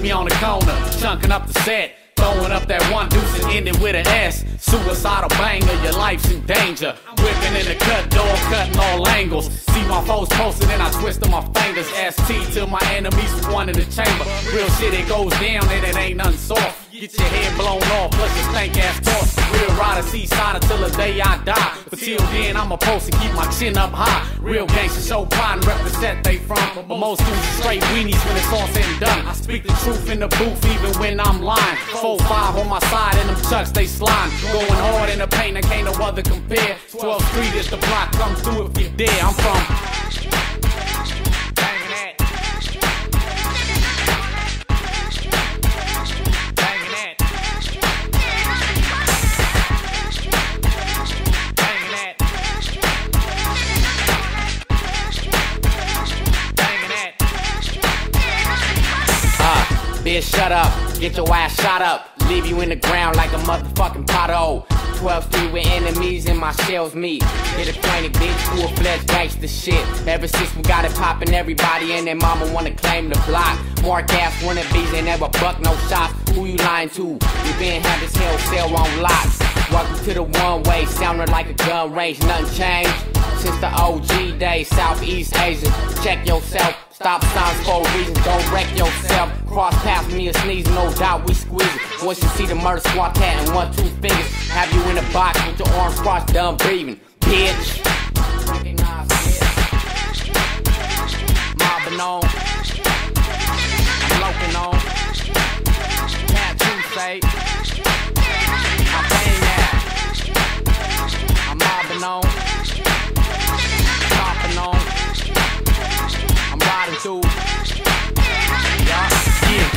me on the corner, chunking up the set. Throwing up that one deuce and ending with an S. Suicidal banger, your life's in danger. Whipping in the cut door, cutting all angles. See my foes posted and I twist on my fingers. ST till my enemies one in the chamber. Real shit, it goes down and it ain't nothing soft. Get your head blown off, plus your stank ass toss. Real rider, seaside until the day I die. But till then, I'm supposed to post and keep my chin up high. Real gangster show pride and represent they from. But most dudes are straight weenies when it's all said and done. I speak the truth in the booth even when I'm lying. Four five on my side and them chucks they slime. Going hard in the paint, I can't no other compare. 12th Street is the block, come through if you dare. I'm from. Bitch, shut up. Get your ass shot up. Leave you in the ground like a motherfucking pothole. 12 Street with enemies and my shells meet. Get acquainted, bitch, full fledged gangster shit. Ever since we got it poppin', everybody and their mama wanna claim the block. Mark ass wannabes ain't never buck no shots. Who you lying to? You been this hell cell on locks. Welcome to the one way, sounding like a gun range, nothing changed. Since the OG days, Southeast Asia. Check yourself, stop signs for a reason, don't wreck yourself. Cross paths, me and sneeze, no doubt we squeeze it. Once you see the murder squad cat and one, two fingers, have you in a box with your arms crossed, done breathing, bitch.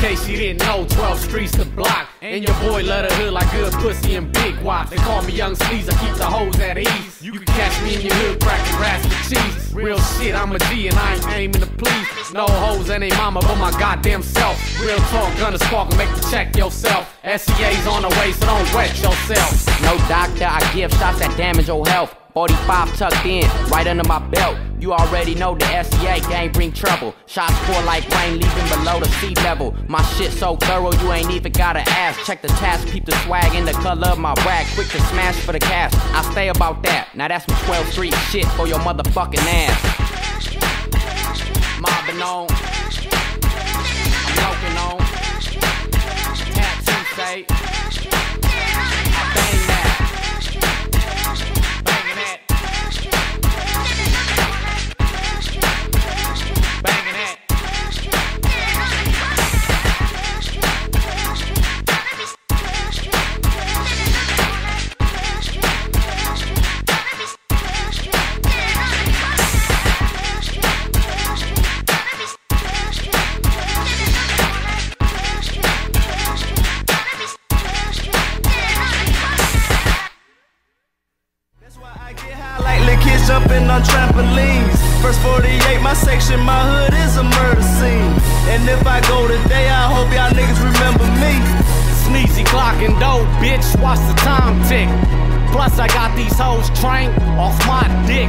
Case you didn't know, 12 streets to block. And your boy love the hood like good pussy and big watch. They call me Young Sleaze, I keep the hoes at ease. You can catch me in your hood cracking grass with cheese. Real shit, I'm a G and I ain't aiming to please. No hoes and ain't mama but my goddamn self. Real talk, gonna spark and make you check yourself. SEA's on the way, so don't wet yourself. No doctor, I give shots that damage your health. 45 tucked in, right under my belt. You already know the SEA gang bring trouble. Shots pour like rain, leaving below the sea level. My shit so thorough, you ain't even gotta ask. Check the task, peep the swag and the color of my rag. Quick to smash for the cash. I stay about that. Now that's some 12th Street shit for your motherfucking ass. Mobbing on. I'm on. Tattoo say. On trampolines. First 48, my section, my hood is a murder scene. And if I go today, I hope y'all niggas remember me. Sneezy clocking dope, bitch. Watch the time tick. Plus, I got these hoes trained off my dick,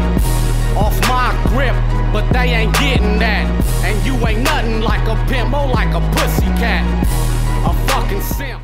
off my grip, but they ain't getting that. And you ain't nothing like a pimp, more like a pussy cat, a fucking simp.